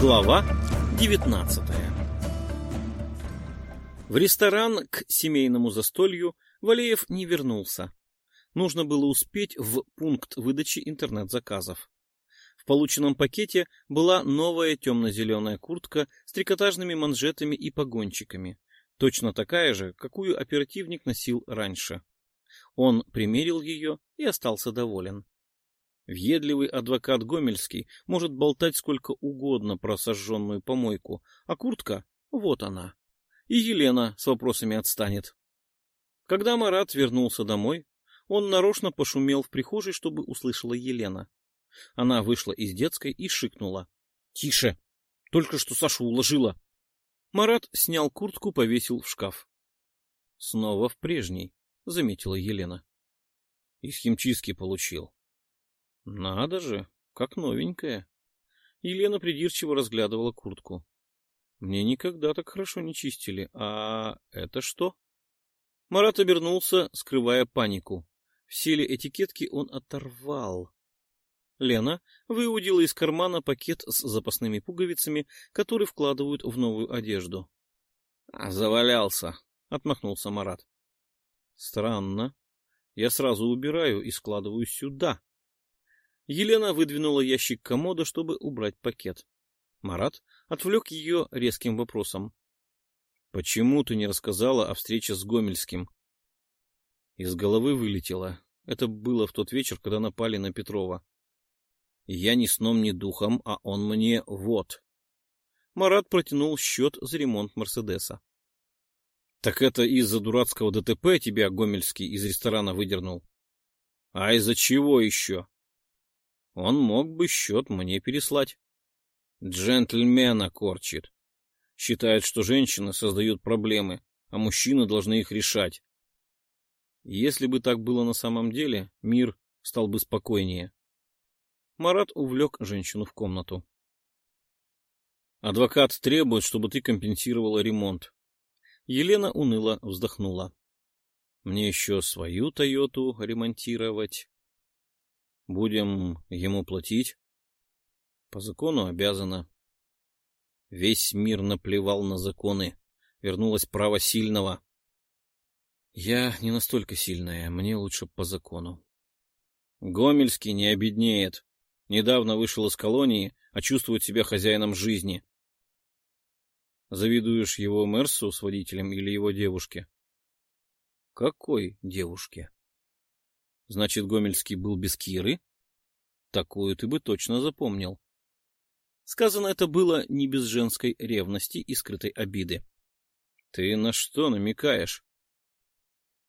Глава 19 В ресторан к семейному застолью Валеев не вернулся. Нужно было успеть в пункт выдачи интернет-заказов. В полученном пакете была новая темно-зеленая куртка с трикотажными манжетами и погончиками, точно такая же, какую оперативник носил раньше. Он примерил ее и остался доволен. Въедливый адвокат Гомельский может болтать сколько угодно про сожженную помойку, а куртка — вот она. И Елена с вопросами отстанет. Когда Марат вернулся домой, он нарочно пошумел в прихожей, чтобы услышала Елена. Она вышла из детской и шикнула. — Тише! Только что Сашу уложила. Марат снял куртку, повесил в шкаф. — Снова в прежний, — заметила Елена. — Из химчистки получил. Надо же, как новенькая. Елена придирчиво разглядывала куртку. Мне никогда так хорошо не чистили. А это что? Марат обернулся, скрывая панику. Все ли этикетки он оторвал. Лена выудила из кармана пакет с запасными пуговицами, которые вкладывают в новую одежду. — Завалялся, — отмахнулся Марат. — Странно. Я сразу убираю и складываю сюда. Елена выдвинула ящик комода, чтобы убрать пакет. Марат отвлек ее резким вопросом. — Почему ты не рассказала о встрече с Гомельским? Из головы вылетело. Это было в тот вечер, когда напали на Петрова. Я ни сном, ни духом, а он мне вот. Марат протянул счет за ремонт Мерседеса. — Так это из-за дурацкого ДТП тебя Гомельский из ресторана выдернул? — А из-за чего еще? Он мог бы счет мне переслать. Джентльмена корчит. Считает, что женщины создают проблемы, а мужчины должны их решать. Если бы так было на самом деле, мир стал бы спокойнее. Марат увлек женщину в комнату. Адвокат требует, чтобы ты компенсировала ремонт. Елена уныло вздохнула. Мне еще свою Тойоту ремонтировать. Будем ему платить? По закону обязана. Весь мир наплевал на законы. Вернулось право сильного. Я не настолько сильная, мне лучше по закону. Гомельский не обеднеет. Недавно вышел из колонии, а чувствует себя хозяином жизни. Завидуешь его Мерсу с водителем или его девушке? Какой девушке? Значит, Гомельский был без Киры? Такую ты бы точно запомнил. Сказано это было не без женской ревности и скрытой обиды. Ты на что намекаешь?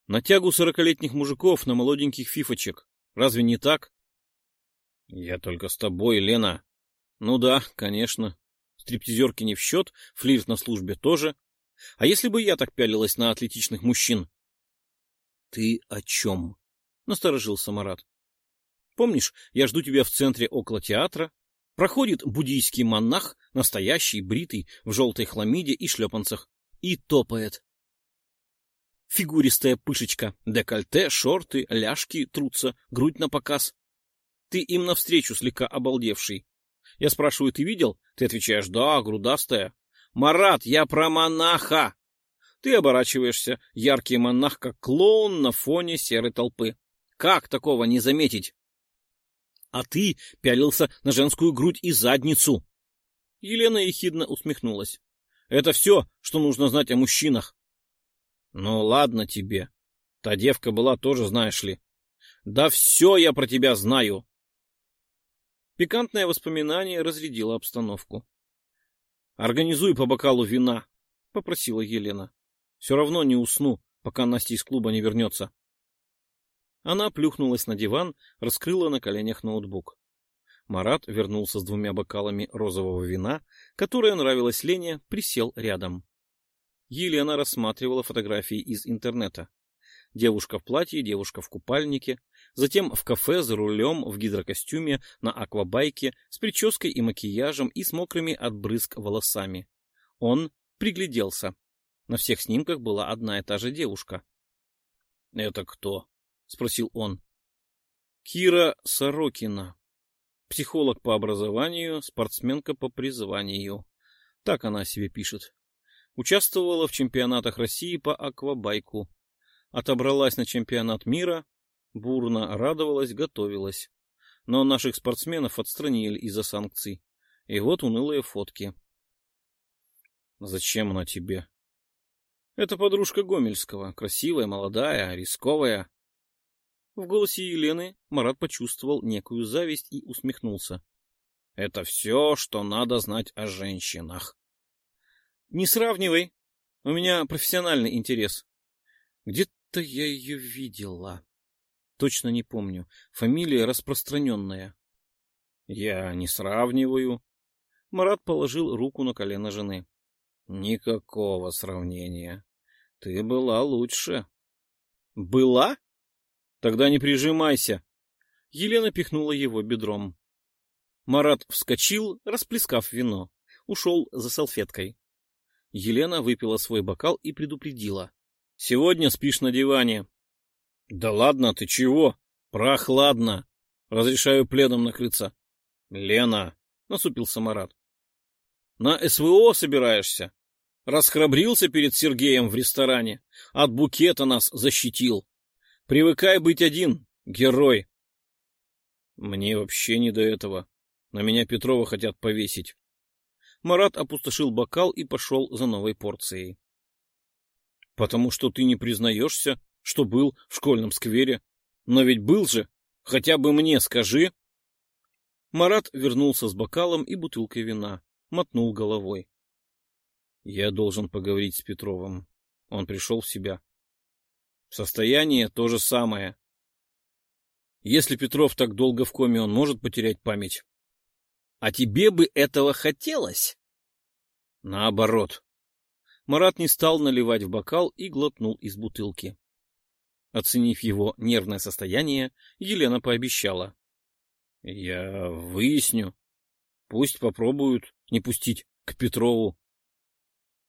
На тягу сорокалетних мужиков на молоденьких фифочек. Разве не так? Я только с тобой, Лена. Ну да, конечно. Стриптизерки не в счет, флирт на службе тоже. А если бы я так пялилась на атлетичных мужчин? — Ты о чем? — насторожился Марат. — Помнишь, я жду тебя в центре около театра. Проходит буддийский монах, настоящий, бритый, в желтой хламиде и шлепанцах, и топает. Фигуристая пышечка, декольте, шорты, ляжки трутся, грудь на показ. Ты им навстречу слегка обалдевший. Я спрашиваю, ты видел? Ты отвечаешь, да, грудастая. Марат, я про монаха! Ты оборачиваешься, яркий монах, как клоун на фоне серой толпы. Как такого не заметить? А ты пялился на женскую грудь и задницу. Елена ехидно усмехнулась. Это все, что нужно знать о мужчинах. Ну ладно тебе. Та девка была тоже, знаешь ли. Да все я про тебя знаю. Пикантное воспоминание разрядило обстановку. «Организуй по бокалу вина», — попросила Елена. «Все равно не усну, пока Настя из клуба не вернется». Она плюхнулась на диван, раскрыла на коленях ноутбук. Марат вернулся с двумя бокалами розового вина, которое нравилось Лене, присел рядом. Елена рассматривала фотографии из интернета. Девушка в платье, девушка в купальнике, затем в кафе за рулем в гидрокостюме на аквабайке с прической и макияжем и с мокрыми от брызг волосами. Он пригляделся. На всех снимках была одна и та же девушка. — Это кто? — спросил он. — Кира Сорокина. Психолог по образованию, спортсменка по призванию. Так она себе пишет. Участвовала в чемпионатах России по аквабайку. Отобралась на чемпионат мира, бурно радовалась, готовилась. Но наших спортсменов отстранили из-за санкций. И вот унылые фотки. Зачем она тебе? Это подружка Гомельского, красивая, молодая, рисковая. В голосе Елены Марат почувствовал некую зависть и усмехнулся. Это все, что надо знать о женщинах. Не сравнивай. У меня профессиональный интерес. Где-то я ее видела. Точно не помню. Фамилия распространенная. Я не сравниваю. Марат положил руку на колено жены. Никакого сравнения. Ты была лучше. Была? Тогда не прижимайся. Елена пихнула его бедром. Марат вскочил, расплескав вино. Ушел за салфеткой. Елена выпила свой бокал и предупредила. — Сегодня спишь на диване. — Да ладно, ты чего? Прохладно. Разрешаю пледом накрыться. — Лена, — насупился Марат. — На СВО собираешься? Расхрабрился перед Сергеем в ресторане. От букета нас защитил. Привыкай быть один, герой. Мне вообще не до этого. На меня Петрова хотят повесить. Марат опустошил бокал и пошел за новой порцией. — Потому что ты не признаешься, что был в школьном сквере. Но ведь был же. Хотя бы мне скажи. Марат вернулся с бокалом и бутылкой вина. Мотнул головой. Я должен поговорить с Петровым. Он пришел в себя. Состояние то же самое. Если Петров так долго в коме, он может потерять память. А тебе бы этого хотелось? Наоборот. Марат не стал наливать в бокал и глотнул из бутылки. Оценив его нервное состояние, Елена пообещала. — Я выясню. Пусть попробуют не пустить к Петрову.